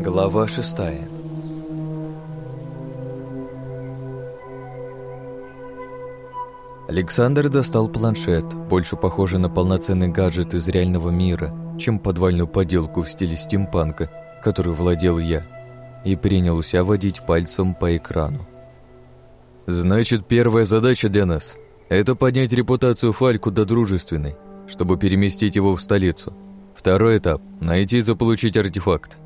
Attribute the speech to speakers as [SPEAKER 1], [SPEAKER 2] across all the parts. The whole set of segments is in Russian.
[SPEAKER 1] Глава шестая Александр достал планшет, больше похожий на полноценный гаджет из реального мира, чем подвальную поделку в стиле стимпанка, которую владел я, и принялся водить пальцем по экрану. «Значит, первая задача для нас – это поднять репутацию Фальку до дружественной, чтобы переместить его в столицу. Второй этап – найти и заполучить артефакт.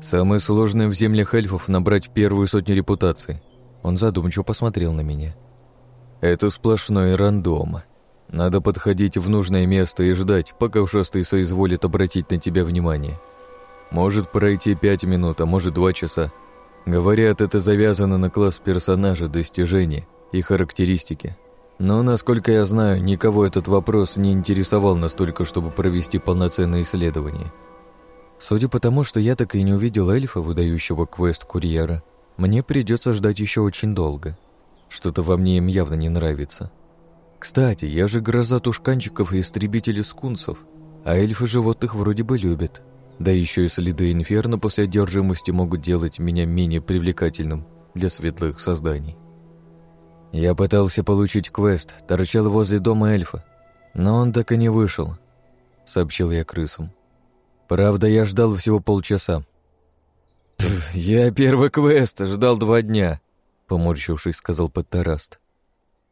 [SPEAKER 1] Самое сложное в землях эльфов — набрать первую сотню репутаций. Он задумчиво посмотрел на меня. Это сплошной рандом. Надо подходить в нужное место и ждать, пока ушастый соизволит обратить на тебя внимание. Может пройти пять минут, а может два часа. Говорят, это завязано на класс персонажа, достижения и характеристики. Но, насколько я знаю, никого этот вопрос не интересовал настолько, чтобы провести полноценное исследование. Судя по тому, что я так и не увидел эльфа, выдающего квест курьера, мне придется ждать еще очень долго. Что-то во мне им явно не нравится. Кстати, я же гроза тушканчиков и истребители скунсов, а эльфы животных вроде бы любят. Да еще и следы инферно после одержимости могут делать меня менее привлекательным для светлых созданий. Я пытался получить квест, торчал возле дома эльфа, но он так и не вышел, сообщил я крысам. Правда, я ждал всего полчаса. «Я первый квест, ждал два дня», — поморщившись, сказал Патараст.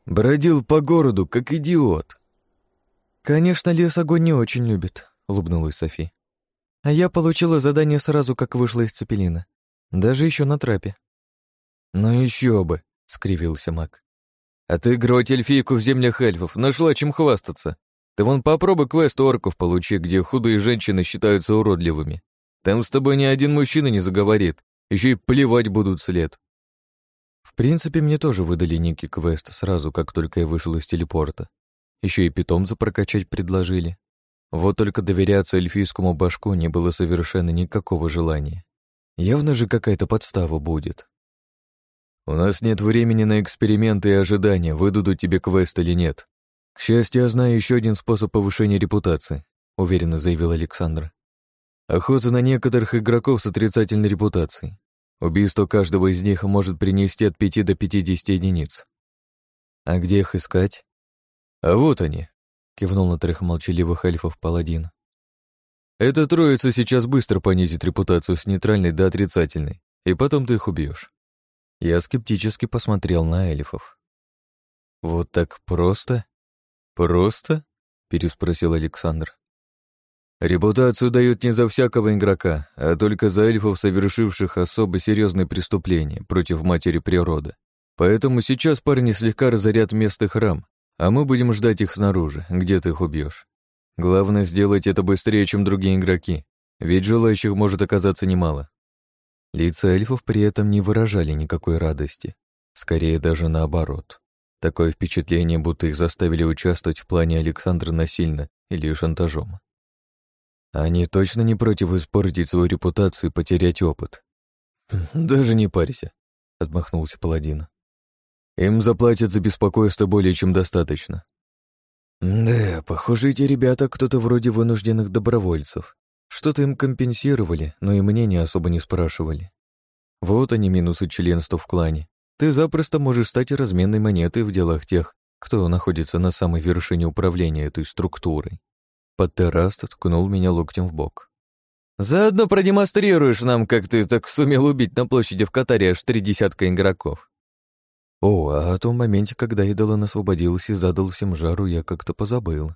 [SPEAKER 1] «Бродил по городу, как идиот». «Конечно, лес огонь не очень любит», — улыбнулась Софи. «А я получила задание сразу, как вышла из цепелина. Даже еще на трапе». «Ну еще бы», — скривился маг. «А ты, гроть эльфийку в землях эльфов, нашла чем хвастаться. Ты вон попробуй квест орков получи, где худые женщины считаются уродливыми. Там с тобой ни один мужчина не заговорит, еще и плевать будут след. В принципе, мне тоже выдали некий квест сразу, как только я вышел из телепорта. Еще и питомца прокачать предложили. Вот только доверяться эльфийскому башку не было совершенно никакого желания. Явно же какая-то подстава будет. «У нас нет времени на эксперименты и ожидания, выдадут тебе квест или нет. «К счастью, я знаю еще один способ повышения репутации», — уверенно заявил Александр. «Охота на некоторых игроков с отрицательной репутацией. Убийство каждого из них может принести от 5 до 50 единиц». «А где их искать?» «А вот они», — кивнул на трех молчаливых эльфов паладин. «Эта троица сейчас быстро понизит репутацию с нейтральной до отрицательной, и потом ты их убьешь. Я скептически посмотрел на эльфов. «Вот так просто?» «Просто?» — переспросил Александр. «Репутацию дают не за всякого игрока, а только за эльфов, совершивших особо серьезные преступления против матери природы. Поэтому сейчас парни слегка разорят местный храм, а мы будем ждать их снаружи, где ты их убьешь. Главное сделать это быстрее, чем другие игроки, ведь желающих может оказаться немало». Лица эльфов при этом не выражали никакой радости, скорее даже наоборот. Такое впечатление, будто их заставили участвовать в плане Александра насильно или шантажом. Они точно не против испортить свою репутацию и потерять опыт. Хм, «Даже не парься», — отмахнулся паладин. «Им заплатят за беспокойство более чем достаточно». «Да, похоже, эти ребята кто-то вроде вынужденных добровольцев. Что-то им компенсировали, но и мнения особо не спрашивали. Вот они минусы членства в клане. Ты запросто можешь стать разменной монетой в делах тех, кто находится на самой вершине управления этой структурой. Паттераст ткнул меня локтем в бок. «Заодно продемонстрируешь нам, как ты так сумел убить на площади в Катаре аж три десятка игроков». О, а о том моменте, когда Идолан освободилась и задал всем жару, я как-то позабыл.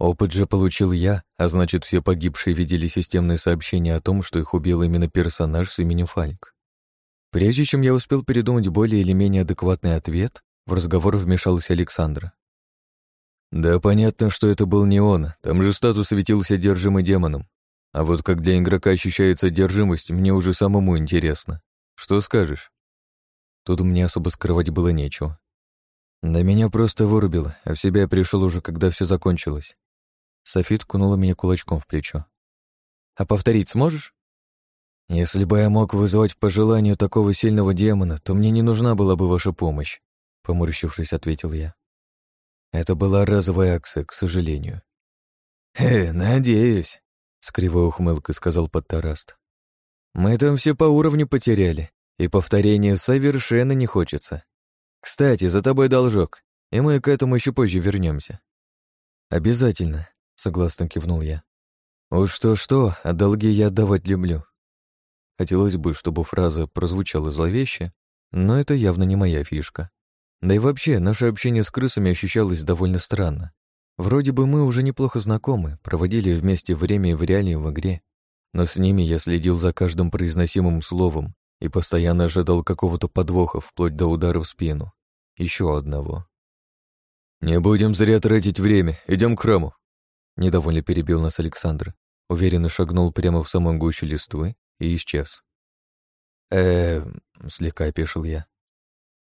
[SPEAKER 1] Опыт же получил я, а значит, все погибшие видели системные сообщения о том, что их убил именно персонаж с именем Фальк. Прежде чем я успел передумать более или менее адекватный ответ, в разговор вмешалась Александра. «Да понятно, что это был не он, там же статус светился одержимый демоном. А вот как для игрока ощущается одержимость, мне уже самому интересно. Что скажешь?» Тут мне особо скрывать было нечего. На меня просто вырубило, а в себя я пришел уже, когда все закончилось. Софит кунула меня кулачком в плечо. «А повторить сможешь?» Если бы я мог вызвать по желанию такого сильного демона, то мне не нужна была бы ваша помощь, поморщившись, ответил я. Это была разовая акция, к сожалению. Э, надеюсь, с кривой ухмылкой сказал подтараст. Мы там все по уровню потеряли, и повторения совершенно не хочется. Кстати, за тобой должок, и мы к этому еще позже вернемся. Обязательно, согласно кивнул я. Уж что-что, а долги я отдавать люблю. Хотелось бы, чтобы фраза прозвучала зловеще, но это явно не моя фишка. Да и вообще, наше общение с крысами ощущалось довольно странно. Вроде бы мы уже неплохо знакомы, проводили вместе время и в реалии в игре, но с ними я следил за каждым произносимым словом и постоянно ожидал какого-то подвоха вплоть до удара в спину. Еще одного. «Не будем зря тратить время, идем к храму», — недовольно перебил нас Александр, уверенно шагнул прямо в самую гущу листвы и исчез. э слегка опешил я.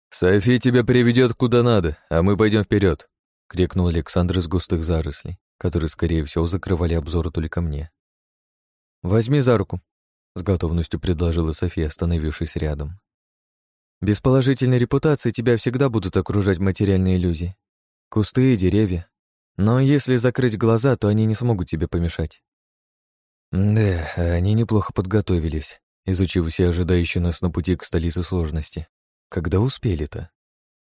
[SPEAKER 1] «Софи тебя приведет куда надо, а мы пойдем вперед, крикнул Александр из густых зарослей, которые, скорее всего, закрывали обзор только мне. «Возьми за руку», — с готовностью предложила София, остановившись рядом. «Без положительной репутации тебя всегда будут окружать материальные иллюзии. Кусты и деревья. Но если закрыть глаза, то они не смогут тебе помешать. Да, они неплохо подготовились, изучив все ожидающие нас на пути к столице сложности. Когда успели-то?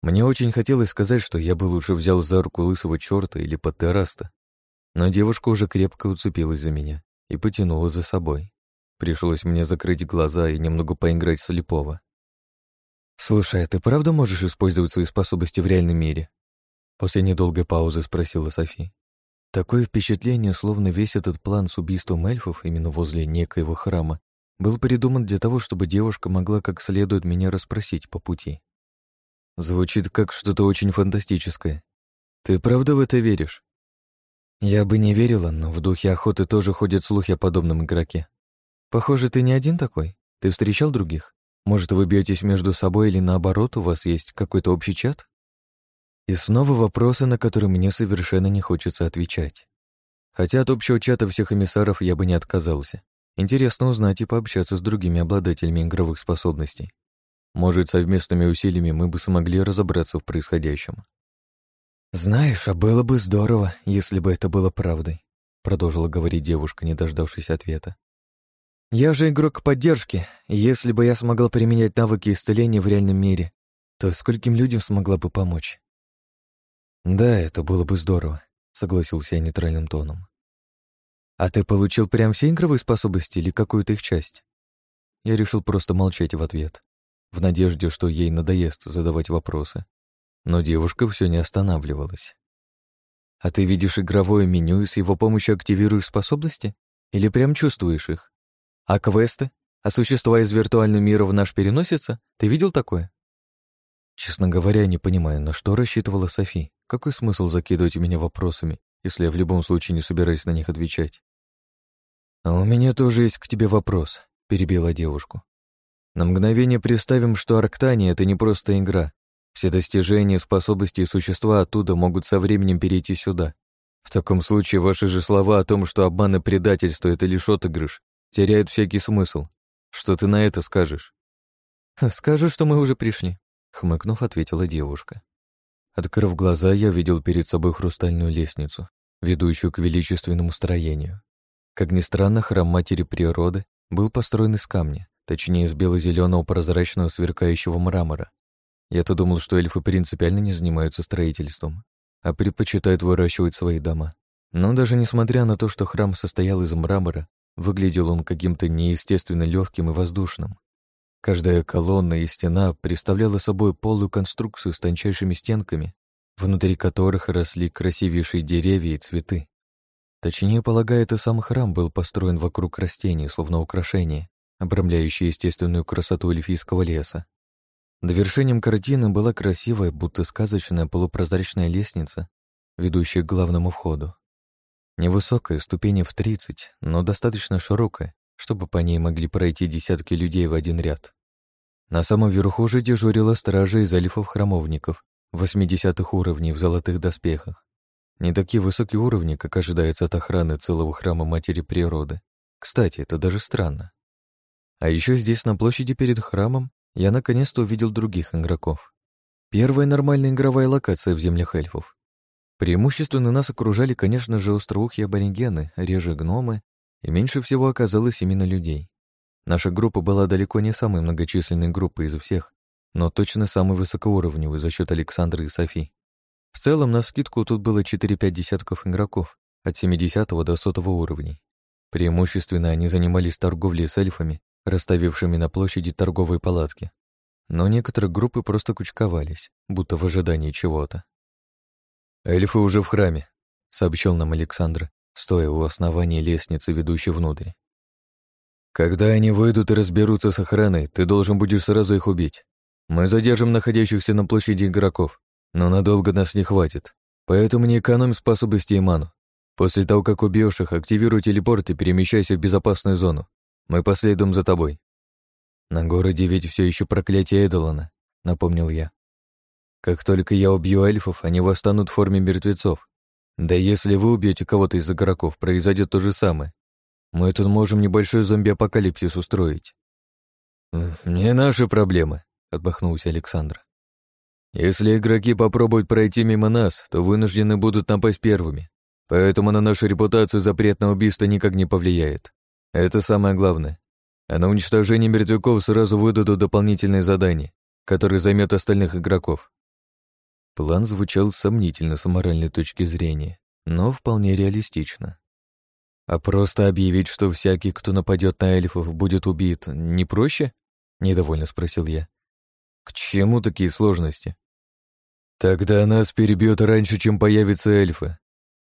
[SPEAKER 1] Мне очень хотелось сказать, что я бы лучше взял за руку лысого черта или патераста, но девушка уже крепко уцепилась за меня и потянула за собой. Пришлось мне закрыть глаза и немного поиграть слепого. «Слушай, а ты правда можешь использовать свои способности в реальном мире?» После недолгой паузы спросила София. Такое впечатление, словно весь этот план с убийством эльфов именно возле некоего храма был придуман для того, чтобы девушка могла как следует меня расспросить по пути. Звучит как что-то очень фантастическое. Ты правда в это веришь? Я бы не верила, но в духе охоты тоже ходят слухи о подобном игроке. Похоже, ты не один такой. Ты встречал других? Может, вы бьетесь между собой или наоборот, у вас есть какой-то общий чат? И снова вопросы, на которые мне совершенно не хочется отвечать. Хотя от общего чата всех эмиссаров я бы не отказался. Интересно узнать и пообщаться с другими обладателями игровых способностей. Может, совместными усилиями мы бы смогли разобраться в происходящем. «Знаешь, а было бы здорово, если бы это было правдой», продолжила говорить девушка, не дождавшись ответа. «Я же игрок поддержки, если бы я смогла применять навыки исцеления в реальном мире, то скольким людям смогла бы помочь?» «Да, это было бы здорово», — согласился я нейтральным тоном. «А ты получил прям все игровые способности или какую-то их часть?» Я решил просто молчать в ответ, в надежде, что ей надоест задавать вопросы. Но девушка все не останавливалась. «А ты видишь игровое меню и с его помощью активируешь способности? Или прям чувствуешь их? А квесты? А существа из виртуального мира в наш переносятся? Ты видел такое?» Честно говоря, я не понимаю, на что рассчитывала Софи. Какой смысл закидывать меня вопросами, если я в любом случае не собираюсь на них отвечать? «А у меня тоже есть к тебе вопрос», — перебила девушку. «На мгновение представим, что Арктания — это не просто игра. Все достижения, способности и существа оттуда могут со временем перейти сюда. В таком случае ваши же слова о том, что обман и предательство — это лишь отыгрыш, теряют всякий смысл. Что ты на это скажешь?» «Скажу, что мы уже пришли», Хмыкнув, ответила девушка. Открыв глаза, я видел перед собой хрустальную лестницу, ведущую к величественному строению. Как ни странно, храм Матери Природы был построен из камня, точнее из бело-зеленого прозрачного сверкающего мрамора. Я-то думал, что эльфы принципиально не занимаются строительством, а предпочитают выращивать свои дома. Но даже несмотря на то, что храм состоял из мрамора, выглядел он каким-то неестественно легким и воздушным. Каждая колонна и стена представляла собой полую конструкцию с тончайшими стенками, внутри которых росли красивейшие деревья и цветы. Точнее, полагаю, это сам храм был построен вокруг растений, словно украшение, обрамляющее естественную красоту эльфийского леса. Довершением картины была красивая, будто сказочная полупрозрачная лестница, ведущая к главному входу. Невысокая, ступени в 30, но достаточно широкая, чтобы по ней могли пройти десятки людей в один ряд. На самом верху же дежурила стража из альфов храмовников 80-х уровней в золотых доспехах. Не такие высокие уровни, как ожидается от охраны целого храма Матери Природы. Кстати, это даже странно. А еще здесь, на площади перед храмом, я наконец-то увидел других игроков. Первая нормальная игровая локация в землях эльфов. Преимущественно нас окружали, конечно же, остроухие аборигены, реже гномы и меньше всего оказалось именно людей. Наша группа была далеко не самой многочисленной группой из всех, но точно самой высокоуровневой за счет Александра и Софи. В целом, на скидку тут было 4-5 десятков игроков, от 70 до 100 уровней. Преимущественно они занимались торговлей с эльфами, расставившими на площади торговые палатки. Но некоторые группы просто кучковались, будто в ожидании чего-то. «Эльфы уже в храме», — сообщил нам Александр, стоя у основания лестницы, ведущей внутрь. «Когда они выйдут и разберутся с охраной, ты должен будешь сразу их убить. Мы задержим находящихся на площади игроков, но надолго нас не хватит. Поэтому не экономь способности и ману. После того, как убьешь их, активируй телепорт и перемещайся в безопасную зону. Мы последуем за тобой». «На городе ведь все еще проклятие Эдолана», — напомнил я. «Как только я убью эльфов, они восстанут в форме мертвецов, да если вы убьете кого-то из игроков, произойдет то же самое. Мы тут можем небольшой зомби-апокалипсис устроить. «Не наши проблемы», — отмахнулся Александр. «Если игроки попробуют пройти мимо нас, то вынуждены будут напасть первыми. Поэтому на нашу репутацию запрет на убийство никак не повлияет. Это самое главное. А на уничтожение мертвяков сразу выдадут дополнительные задания, которые займет остальных игроков. План звучал сомнительно с моральной точки зрения, но вполне реалистично. А просто объявить, что всякий, кто нападет на эльфов, будет убит, не проще? Недовольно спросил я. К чему такие сложности? Тогда нас перебьет раньше, чем появятся эльфы,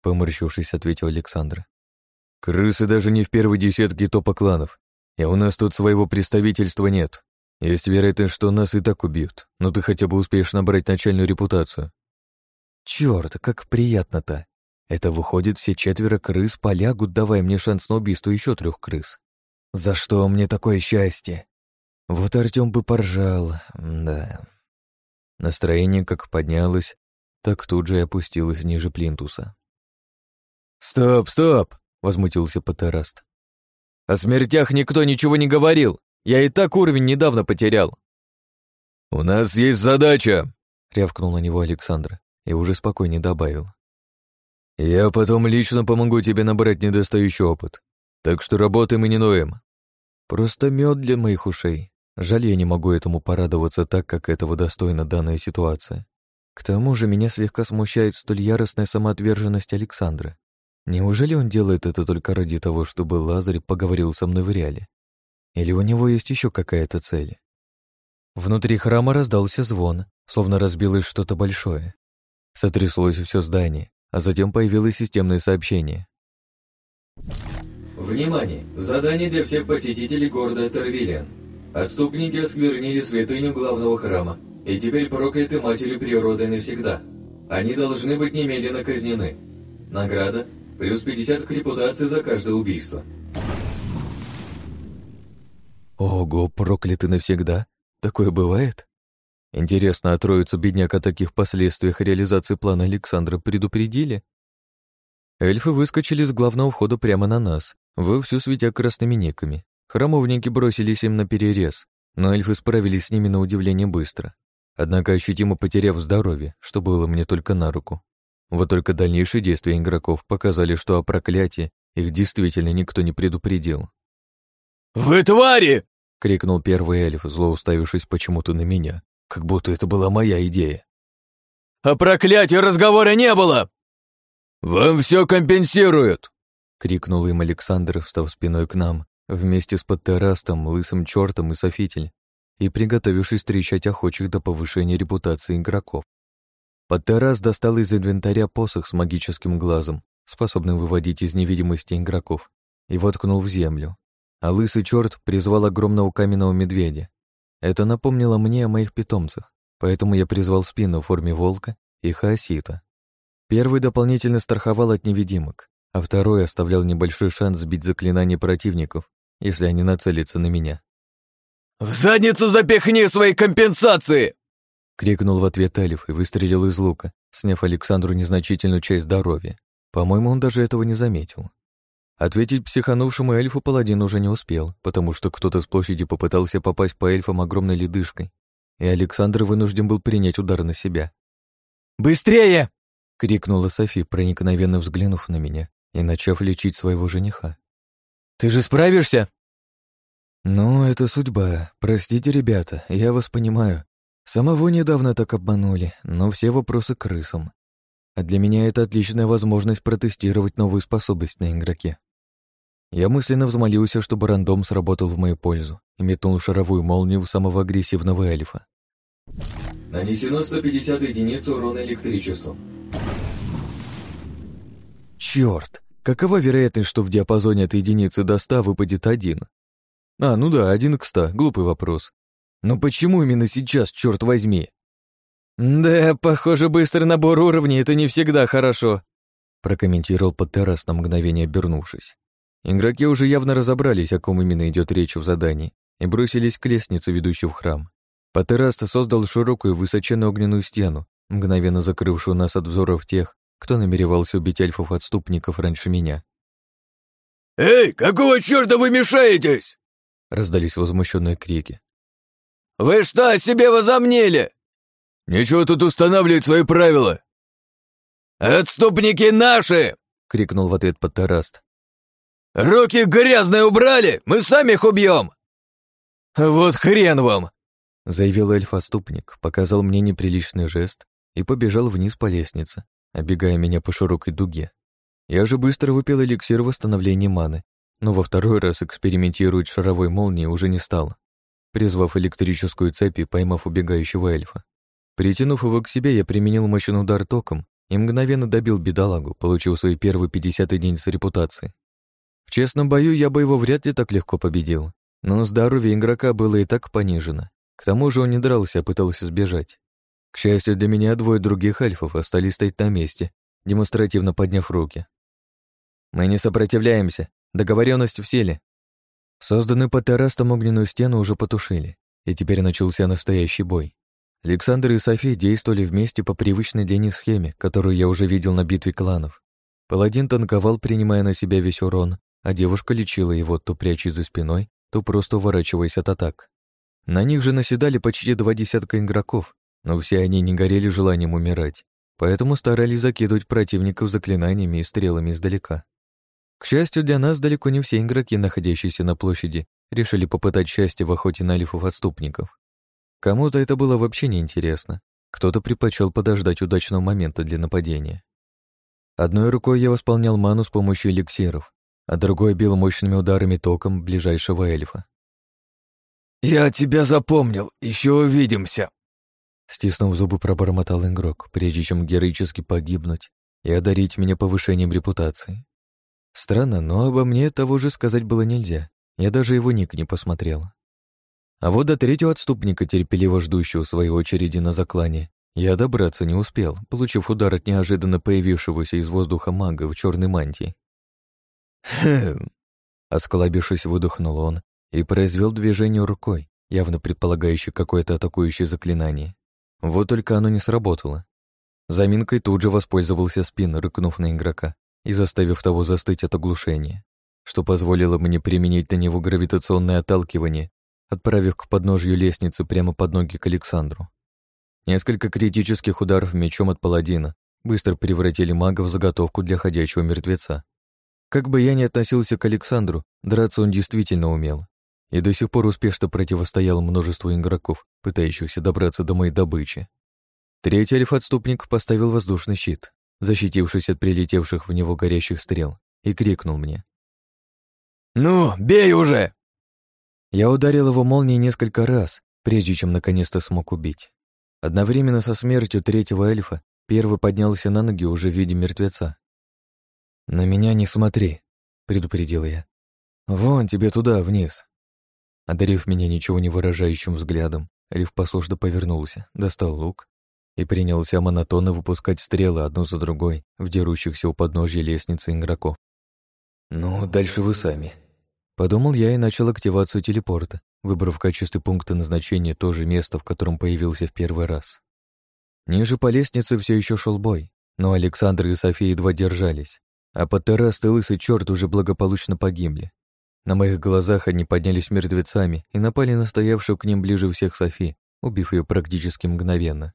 [SPEAKER 1] поморщившись, ответил Александр. Крысы даже не в первой десятке топа кланов, и у нас тут своего представительства нет. Есть вероятность, что нас и так убьют, но ты хотя бы успеешь набрать начальную репутацию. Черт, как приятно-то. Это выходит, все четверо крыс полягут, давай мне шанс на убийство еще трех крыс. За что мне такое счастье? Вот Артем бы поржал, да. Настроение как поднялось, так тут же и опустилось ниже плинтуса. «Стоп, стоп!» — возмутился Патераст. «О смертях никто ничего не говорил. Я и так уровень недавно потерял». «У нас есть задача», — рявкнул на него Александр и уже спокойнее добавил. «Я потом лично помогу тебе набрать недостающий опыт, так что работаем и не ноем». «Просто мед для моих ушей. Жаль, я не могу этому порадоваться так, как этого достойна данная ситуация. К тому же меня слегка смущает столь яростная самоотверженность Александра. Неужели он делает это только ради того, чтобы Лазарь поговорил со мной в реале? Или у него есть еще какая-то цель? Внутри храма раздался звон, словно разбилось что-то большое. Сотряслось все здание, а затем появилось системное сообщение.
[SPEAKER 2] Внимание! Задание для всех посетителей города Тервилиан. Отступники осквернили святыню главного храма и теперь прокляты матерью природы навсегда. Они должны быть немедленно казнены. Награда – плюс 50 к репутации за каждое убийство.
[SPEAKER 1] Ого, прокляты навсегда? Такое бывает? Интересно, а троицу бедняк о таких последствиях реализации плана Александра предупредили? Эльфы выскочили с главного входа прямо на нас, вовсю светя красными никами. Храмовники бросились им на перерез, но эльфы справились с ними на удивление быстро. Однако ощутимо потеряв здоровье, что было мне только на руку. Вот только дальнейшие действия игроков показали, что о проклятии их действительно никто не предупредил.
[SPEAKER 3] «Вы твари!»
[SPEAKER 1] — крикнул первый эльф, зло уставившись почему-то на меня, как будто это была моя идея.
[SPEAKER 3] «О проклятии разговора не было!» «Вам все компенсируют!» — крикнул им Александр, встав спиной к нам, вместе с Подтерастом, Лысым Чёртом и Софитель, и приготовившись встречать охочих до повышения репутации игроков. Подтераст достал из инвентаря посох с магическим глазом, способным выводить из невидимости игроков, и воткнул в землю а лысый черт призвал огромного каменного медведя. Это напомнило мне о моих питомцах, поэтому я призвал спину в форме волка и хаосита. Первый дополнительно страховал от невидимок, а второй оставлял небольшой шанс сбить заклинания противников, если они нацелятся на меня. «В задницу запихни свои компенсации!»
[SPEAKER 1] — крикнул в ответ Эльф и выстрелил из лука, сняв Александру незначительную часть здоровья. По-моему, он даже этого не заметил. Ответить психанувшему эльфу паладин уже не успел, потому что кто-то с площади попытался попасть по эльфам огромной ледышкой, и Александр вынужден был принять удар на себя.
[SPEAKER 3] «Быстрее!»
[SPEAKER 1] — крикнула Софи, проникновенно взглянув на меня и начав лечить своего жениха.
[SPEAKER 3] «Ты же справишься?»
[SPEAKER 1] «Ну, это судьба. Простите, ребята, я вас понимаю. Самого недавно так обманули, но все вопросы крысам. А для меня это отличная возможность протестировать новую способность на игроке. Я мысленно взмолился, чтобы рандом сработал в мою пользу и метнул шаровую молнию в самого агрессивного эльфа.
[SPEAKER 2] Нанесено 150 единиц урона электричеством.
[SPEAKER 1] Черт! Какова вероятность, что в диапазоне от единицы до 100 выпадет один? А, ну да, один к 100, глупый вопрос. Но почему именно сейчас, черт возьми? Да, похоже, быстрый набор уровней — это не всегда хорошо, прокомментировал Паттерас на мгновение обернувшись. Игроки уже явно разобрались, о ком именно идет речь в задании, и бросились к лестнице, ведущей в храм. Патераст создал широкую высоченную огненную стену, мгновенно закрывшую нас от взоров тех, кто намеревался убить эльфов-отступников раньше меня.
[SPEAKER 3] «Эй, какого черта вы мешаетесь?»
[SPEAKER 1] — раздались возмущенные крики.
[SPEAKER 3] «Вы что, себе возомнили?» Нечего тут устанавливать свои правила!» «Отступники наши!» — крикнул в ответ Патараст. «Руки грязные убрали! Мы сами их убьем!»
[SPEAKER 1] «Вот хрен вам!» — заявил эльф-отступник, показал мне неприличный жест и побежал вниз по лестнице, обегая меня по широкой дуге. Я же быстро выпил эликсир восстановления маны, но во второй раз экспериментировать шаровой молнией уже не стал, призвав электрическую цепь и поймав убегающего эльфа. Притянув его к себе, я применил мощный удар током и мгновенно добил бедолагу, получив свои первый 50 единиц репутации. В честном бою я бы его вряд ли так легко победил, но здоровье игрока было и так понижено. К тому же он не дрался, а пытался сбежать. К счастью для меня, двое других альфов остались стоять на месте, демонстративно подняв руки. «Мы не сопротивляемся. Договоренность в силе». Созданную по террастам огненную стену уже потушили, и теперь начался настоящий бой. Александр и София действовали вместе по привычной для них схеме, которую я уже видел на битве кланов. Паладин танковал, принимая на себя весь урон, а девушка лечила его, то прячась за спиной, то просто уворачиваясь от атак. На них же наседали почти два десятка игроков, но все они не горели желанием умирать, поэтому старались закидывать противников заклинаниями и стрелами издалека. К счастью для нас, далеко не все игроки, находящиеся на площади, решили попытать счастье в охоте на эльфов-отступников. Кому-то это было вообще неинтересно, кто-то предпочел подождать удачного момента для нападения. Одной рукой я восполнял ману с помощью эликсиров, а другой бил мощными ударами током ближайшего эльфа.
[SPEAKER 3] «Я тебя запомнил, еще увидимся!»
[SPEAKER 1] Стиснув зубы, пробормотал игрок, прежде чем героически погибнуть и одарить меня повышением репутации. Странно, но обо мне того же сказать было нельзя. Я даже его ник не посмотрел. А вот до третьего отступника, терпеливо ждущего своей очереди на заклане, я добраться не успел, получив удар от неожиданно появившегося из воздуха мага в черной мантии. Осколобившись, выдохнул он и произвел движение рукой, явно предполагающее какое-то атакующее заклинание. Вот только оно не сработало. Заминкой тут же воспользовался спин, рыкнув на игрока и заставив того застыть от оглушения, что позволило мне применить на него гравитационное отталкивание, отправив к подножью лестницы прямо под ноги к Александру. Несколько критических ударов мечом от паладина быстро превратили мага в заготовку для ходячего мертвеца, как бы я ни относился к Александру, драться он действительно умел. И до сих пор успешно противостоял множеству игроков, пытающихся добраться до моей добычи. Третий альф-отступник поставил воздушный щит, защитившись от прилетевших в него горящих стрел, и крикнул мне.
[SPEAKER 3] «Ну, бей уже!»
[SPEAKER 1] Я ударил его молнией несколько раз, прежде чем наконец-то смог убить. Одновременно со смертью третьего эльфа первый поднялся на ноги уже в виде мертвеца, «На меня не смотри», — предупредил я. «Вон тебе туда, вниз». Одарив меня ничего не выражающим взглядом, Риф послушно повернулся, достал лук и принялся монотонно выпускать стрелы одну за другой в дерущихся у подножья лестницы игроков. «Ну, дальше вы сами», — подумал я и начал активацию телепорта, выбрав в качестве пункта назначения то же место, в котором появился в первый раз. Ниже по лестнице все еще шел бой, но Александр и София едва держались а под террасой лысый черт уже благополучно погибли. На моих глазах они поднялись мертвецами и напали на стоявшую к ним ближе всех Софи, убив ее практически мгновенно.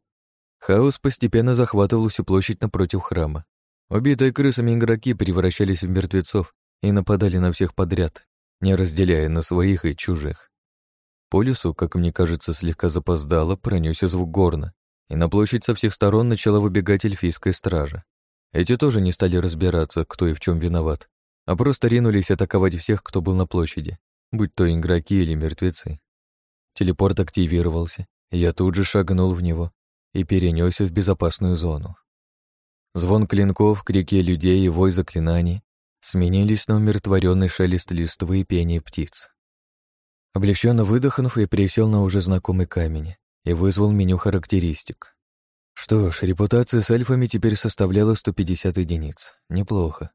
[SPEAKER 1] Хаос постепенно захватывал всю площадь напротив храма. Убитые крысами игроки превращались в мертвецов и нападали на всех подряд, не разделяя на своих и чужих. По лесу, как мне кажется, слегка запоздало, пронесся звук горна, и на площадь со всех сторон начала выбегать эльфийская стража. Эти тоже не стали разбираться, кто и в чем виноват, а просто ринулись атаковать всех, кто был на площади, будь то игроки или мертвецы. Телепорт активировался, я тут же шагнул в него и перенесся в безопасную зону. Звон клинков, крики людей и вой заклинаний сменились на умиротворенный шелест листвы и пение птиц. Облегченно выдохнув, я присел на уже знакомый камень и вызвал меню характеристик. Что ж, репутация с эльфами теперь составляла 150 единиц. Неплохо.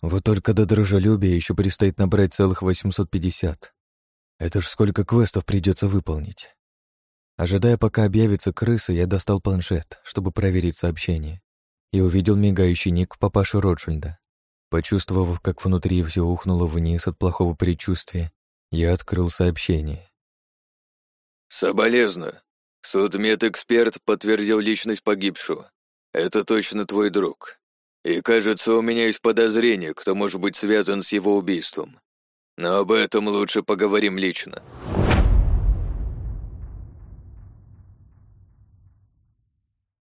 [SPEAKER 1] Вот только до дружелюбия еще предстоит набрать целых 850. Это ж сколько квестов придется выполнить. Ожидая, пока объявится крыса, я достал планшет, чтобы проверить сообщение, и увидел мигающий ник папаши Ротшильда. Почувствовав, как внутри все ухнуло вниз от плохого предчувствия, я открыл сообщение.
[SPEAKER 3] «Соболезно. Судмедэксперт подтвердил личность погибшего. Это точно твой друг. И кажется, у меня есть подозрение, кто может быть связан с его убийством. Но об этом лучше поговорим лично.